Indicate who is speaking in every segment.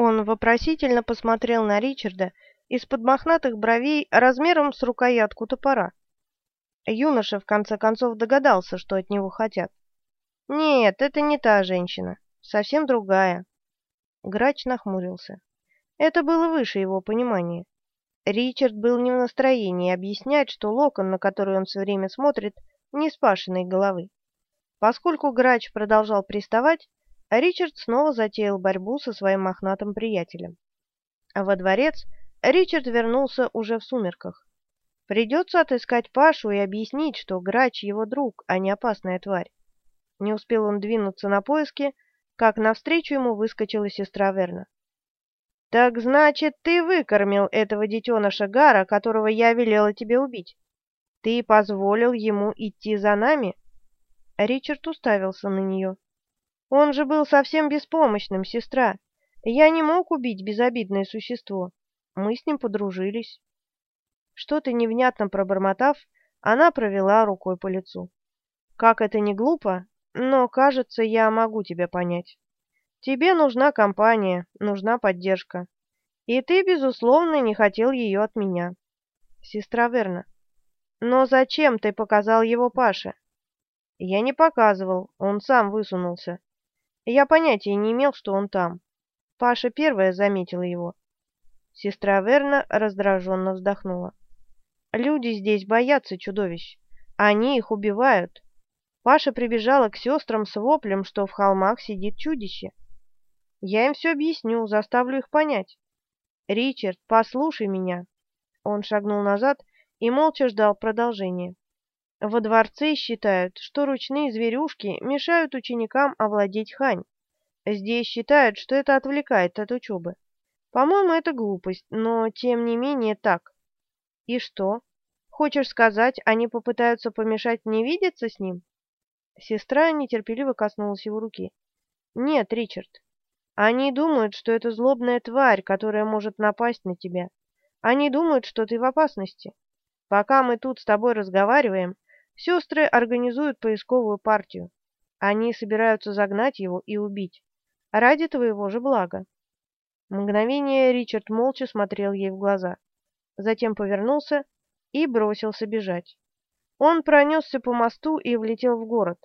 Speaker 1: Он вопросительно посмотрел на Ричарда из-под мохнатых бровей размером с рукоятку топора. Юноша в конце концов догадался, что от него хотят. «Нет, это не та женщина, совсем другая». Грач нахмурился. Это было выше его понимания. Ричард был не в настроении объяснять, что локон, на который он все время смотрит, не спашенной головы. Поскольку Грач продолжал приставать, Ричард снова затеял борьбу со своим мохнатым приятелем. Во дворец Ричард вернулся уже в сумерках. Придется отыскать Пашу и объяснить, что Грач его друг, а не опасная тварь. Не успел он двинуться на поиски, как навстречу ему выскочила сестра Верна. «Так значит, ты выкормил этого детеныша Гара, которого я велела тебе убить? Ты позволил ему идти за нами?» Ричард уставился на нее. «Он же был совсем беспомощным, сестра. Я не мог убить безобидное существо. Мы с ним подружились». Что-то невнятно пробормотав, она провела рукой по лицу. «Как это не глупо, но, кажется, я могу тебя понять». Тебе нужна компания, нужна поддержка. И ты, безусловно, не хотел ее от меня. Сестра Верна. Но зачем ты показал его Паше? Я не показывал, он сам высунулся. Я понятия не имел, что он там. Паша первая заметила его. Сестра Верна раздраженно вздохнула. Люди здесь боятся чудовищ. Они их убивают. Паша прибежала к сестрам с воплем, что в холмах сидит чудище. Я им все объясню, заставлю их понять. Ричард, послушай меня. Он шагнул назад и молча ждал продолжения. Во дворце считают, что ручные зверюшки мешают ученикам овладеть хань. Здесь считают, что это отвлекает от учебы. По-моему, это глупость, но тем не менее так. И что? Хочешь сказать, они попытаются помешать мне видеться с ним? Сестра нетерпеливо коснулась его руки. Нет, Ричард, они думают, что это злобная тварь, которая может напасть на тебя. Они думают, что ты в опасности. Пока мы тут с тобой разговариваем, сестры организуют поисковую партию. Они собираются загнать его и убить. Ради твоего же блага. Мгновение Ричард молча смотрел ей в глаза. Затем повернулся и бросился бежать. Он пронесся по мосту и влетел в город.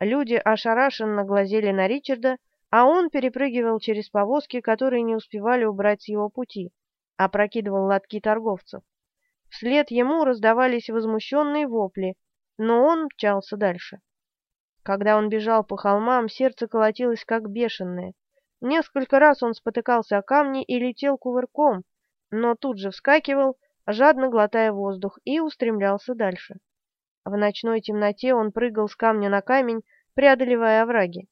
Speaker 1: Люди ошарашенно глазели на Ричарда, а он перепрыгивал через повозки, которые не успевали убрать с его пути, опрокидывал лотки торговцев. Вслед ему раздавались возмущенные вопли, но он мчался дальше. Когда он бежал по холмам, сердце колотилось как бешеное. Несколько раз он спотыкался о камни и летел кувырком, но тут же вскакивал, жадно глотая воздух, и устремлялся дальше. В ночной темноте он прыгал с камня на камень, преодолевая овраги.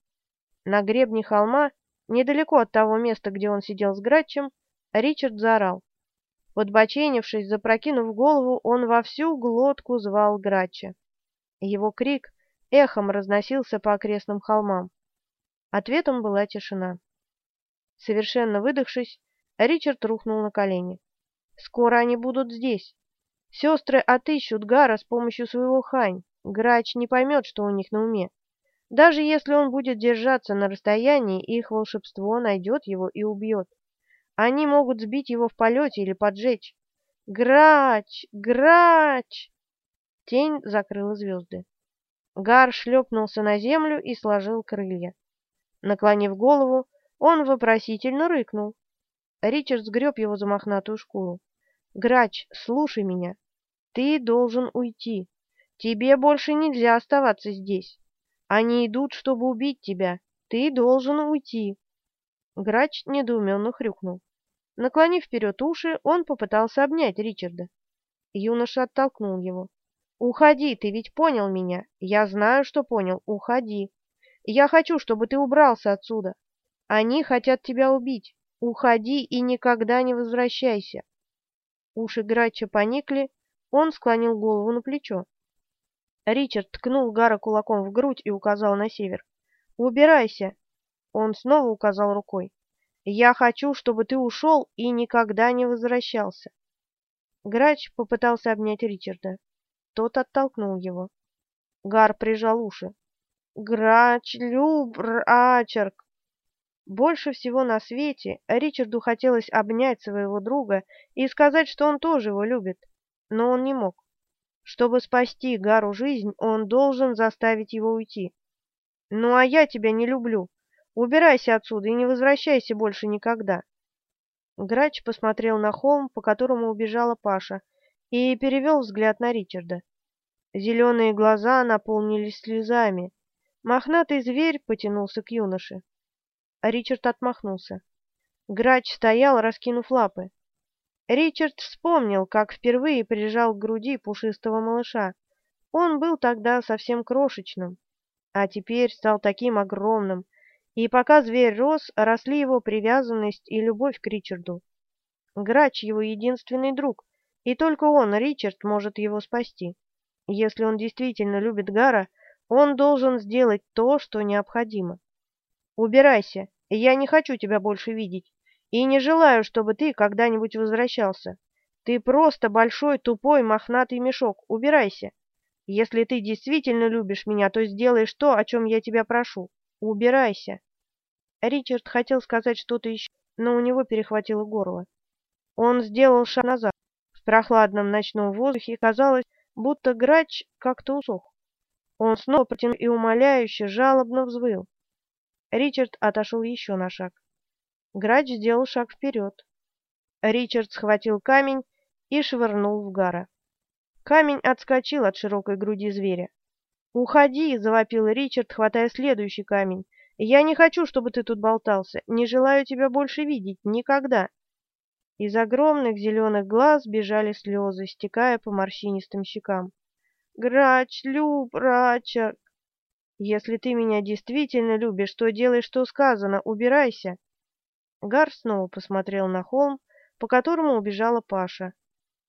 Speaker 1: На гребне холма, недалеко от того места, где он сидел с Гратчем, Ричард заорал. Подбоченившись, запрокинув голову, он во всю глотку звал Гратча. Его крик эхом разносился по окрестным холмам. Ответом была тишина. Совершенно выдохшись, Ричард рухнул на колени. «Скоро они будут здесь. Сестры отыщут Гара с помощью своего хань. Грач не поймет, что у них на уме. Даже если он будет держаться на расстоянии, их волшебство найдет его и убьет. Они могут сбить его в полете или поджечь. Грач! Грач! Тень закрыла звезды. Гар шлепнулся на землю и сложил крылья. Наклонив голову, он вопросительно рыкнул. Ричард сгреб его за мохнатую шкуру. «Грач, слушай меня. Ты должен уйти. Тебе больше нельзя оставаться здесь. Они идут, чтобы убить тебя. Ты должен уйти. Грач недоуменно хрюкнул. Наклонив вперед уши, он попытался обнять Ричарда. Юноша оттолкнул его. «Уходи, ты ведь понял меня. Я знаю, что понял. Уходи. Я хочу, чтобы ты убрался отсюда. Они хотят тебя убить. Уходи и никогда не возвращайся». Уши Грача поникли, он склонил голову на плечо. Ричард ткнул Гара кулаком в грудь и указал на север. «Убирайся!» Он снова указал рукой. «Я хочу, чтобы ты ушел и никогда не возвращался!» Грач попытался обнять Ричарда. Тот оттолкнул его. Гар прижал уши. «Грач, Люб, Ачерк!» Больше всего на свете Ричарду хотелось обнять своего друга и сказать, что он тоже его любит, но он не мог. Чтобы спасти Гару жизнь, он должен заставить его уйти. «Ну, а я тебя не люблю. Убирайся отсюда и не возвращайся больше никогда». Грач посмотрел на холм, по которому убежала Паша, и перевел взгляд на Ричарда. Зеленые глаза наполнились слезами. Мохнатый зверь потянулся к юноше. Ричард отмахнулся. Грач стоял, раскинув лапы. Ричард вспомнил, как впервые прижал к груди пушистого малыша. Он был тогда совсем крошечным, а теперь стал таким огромным, и пока зверь рос, росли его привязанность и любовь к Ричарду. Грач — его единственный друг, и только он, Ричард, может его спасти. Если он действительно любит Гара, он должен сделать то, что необходимо. Убирайся, я не хочу тебя больше видеть, и не желаю, чтобы ты когда-нибудь возвращался. Ты просто большой, тупой, мохнатый мешок. Убирайся. Если ты действительно любишь меня, то сделаешь то, о чем я тебя прошу. Убирайся. Ричард хотел сказать что-то еще, но у него перехватило горло. Он сделал шаг назад. Прохладном ночном воздухе казалось, будто грач как-то усох. Он снова протянул и умоляюще, жалобно взвыл. Ричард отошел еще на шаг. Грач сделал шаг вперед. Ричард схватил камень и швырнул в Гара. Камень отскочил от широкой груди зверя. «Уходи!» — завопил Ричард, хватая следующий камень. «Я не хочу, чтобы ты тут болтался. Не желаю тебя больше видеть. Никогда!» Из огромных зеленых глаз бежали слезы, стекая по морщинистым щекам. «Грач, Люб, Рача, если ты меня действительно любишь, то делай, что сказано, убирайся. Гар снова посмотрел на холм, по которому убежала Паша,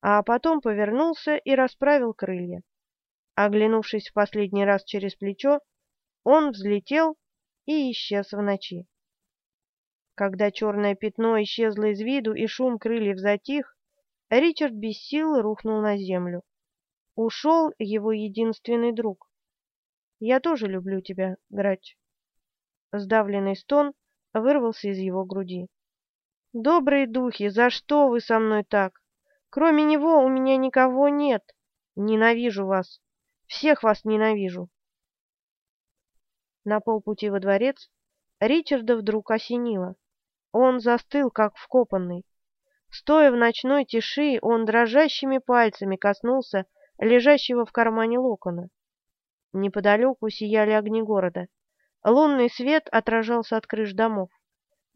Speaker 1: а потом повернулся и расправил крылья. Оглянувшись в последний раз через плечо, он взлетел и исчез в ночи. Когда черное пятно исчезло из виду и шум крыльев затих, Ричард без сил рухнул на землю. Ушел его единственный друг. Я тоже люблю тебя, Грач. Сдавленный стон вырвался из его груди. Добрые духи, за что вы со мной так? Кроме него у меня никого нет. Ненавижу вас. Всех вас ненавижу. На полпути во дворец Ричарда вдруг осенило. Он застыл, как вкопанный. Стоя в ночной тиши, он дрожащими пальцами коснулся лежащего в кармане локона. Неподалеку сияли огни города. Лунный свет отражался от крыш домов.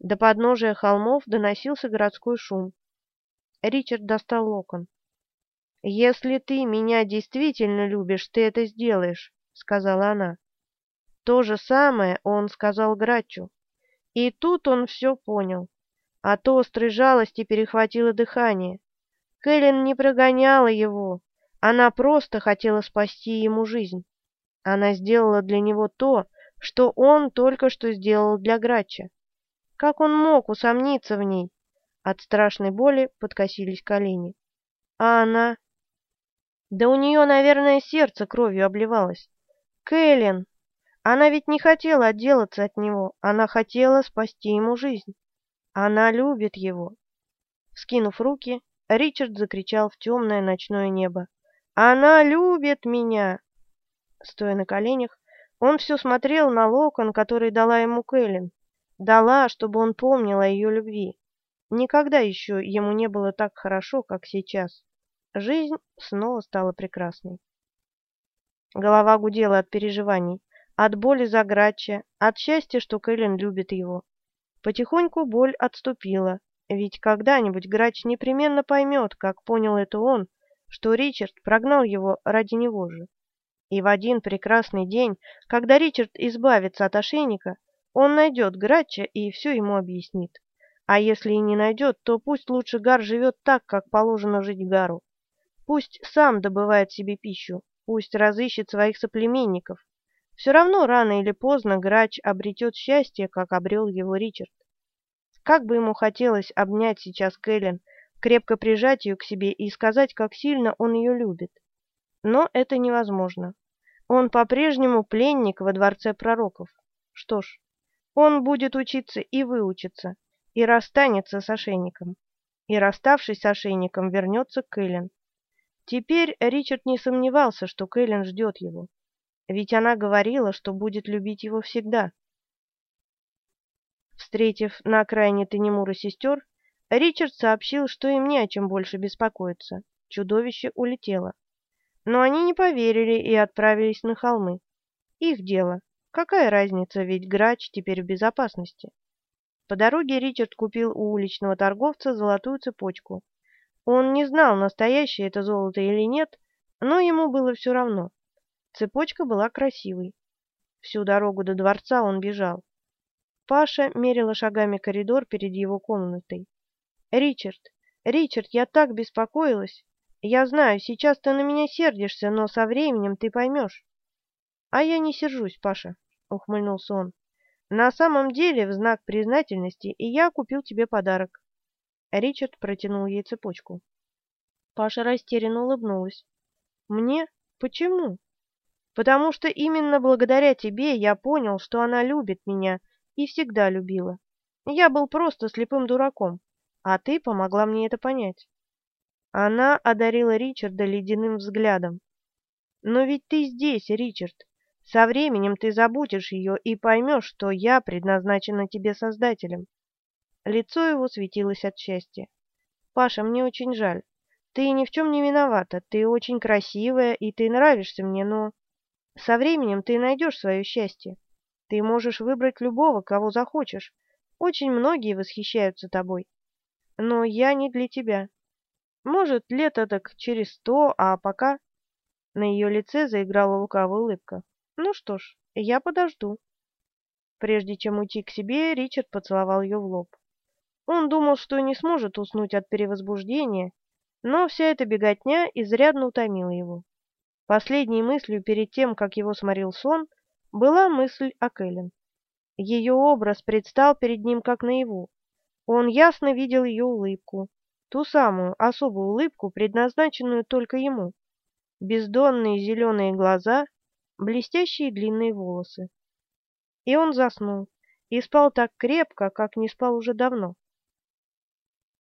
Speaker 1: До подножия холмов доносился городской шум. Ричард достал локон. «Если ты меня действительно любишь, ты это сделаешь», — сказала она. То же самое он сказал Грачу. И тут он все понял. От острой жалости перехватило дыхание. Кэлен не прогоняла его, она просто хотела спасти ему жизнь. Она сделала для него то, что он только что сделал для Грача. Как он мог усомниться в ней? От страшной боли подкосились колени. А она... Да у нее, наверное, сердце кровью обливалось. Кэлен! Она ведь не хотела отделаться от него, она хотела спасти ему жизнь. Она любит его. Скинув руки, Ричард закричал в темное ночное небо. «Она любит меня!» Стоя на коленях, он все смотрел на локон, который дала ему Кэлен. Дала, чтобы он помнил о ее любви. Никогда еще ему не было так хорошо, как сейчас. Жизнь снова стала прекрасной. Голова гудела от переживаний, от боли за Грача, от счастья, что Кэлен любит его. Потихоньку боль отступила, ведь когда-нибудь Грач непременно поймет, как понял это он, что Ричард прогнал его ради него же. И в один прекрасный день, когда Ричард избавится от ошейника, он найдет Грача и все ему объяснит. А если и не найдет, то пусть лучше Гар живет так, как положено жить Гару. Пусть сам добывает себе пищу, пусть разыщет своих соплеменников. Все равно рано или поздно Грач обретет счастье, как обрел его Ричард. Как бы ему хотелось обнять сейчас Кэлен, крепко прижать ее к себе и сказать, как сильно он ее любит. Но это невозможно. Он по-прежнему пленник во дворце пророков. Что ж, Он будет учиться и выучиться, и расстанется с ошейником. И, расставшись с ошейником, вернется к Эллен. Теперь Ричард не сомневался, что Кэлен ждет его. Ведь она говорила, что будет любить его всегда. Встретив на окраине Тенемура сестер, Ричард сообщил, что им не о чем больше беспокоиться. Чудовище улетело. Но они не поверили и отправились на холмы. Их дело. Какая разница, ведь грач теперь в безопасности. По дороге Ричард купил у уличного торговца золотую цепочку. Он не знал, настоящее это золото или нет, но ему было все равно. Цепочка была красивой. Всю дорогу до дворца он бежал. Паша мерила шагами коридор перед его комнатой. «Ричард, Ричард, я так беспокоилась. Я знаю, сейчас ты на меня сердишься, но со временем ты поймешь». «А я не сержусь, Паша», — ухмыльнулся он. «На самом деле, в знак признательности, и я купил тебе подарок». Ричард протянул ей цепочку. Паша растерянно улыбнулась. «Мне? Почему?» «Потому что именно благодаря тебе я понял, что она любит меня и всегда любила. Я был просто слепым дураком, а ты помогла мне это понять». Она одарила Ричарда ледяным взглядом. «Но ведь ты здесь, Ричард. Со временем ты забудешь ее и поймешь, что я предназначена тебе Создателем». Лицо его светилось от счастья. «Паша, мне очень жаль. Ты ни в чем не виновата. Ты очень красивая, и ты нравишься мне, но со временем ты найдешь свое счастье. Ты можешь выбрать любого, кого захочешь. Очень многие восхищаются тобой. Но я не для тебя. Может, лет так через сто, а пока...» На ее лице заиграла лукавая улыбка. «Ну что ж, я подожду». Прежде чем уйти к себе, Ричард поцеловал ее в лоб. Он думал, что не сможет уснуть от перевозбуждения, но вся эта беготня изрядно утомила его. Последней мыслью перед тем, как его сморил сон, была мысль о Кэлен. Ее образ предстал перед ним как наяву. Он ясно видел ее улыбку, ту самую особую улыбку, предназначенную только ему. Бездонные зеленые глаза, блестящие длинные волосы. И он заснул, и спал так крепко, как не спал уже давно.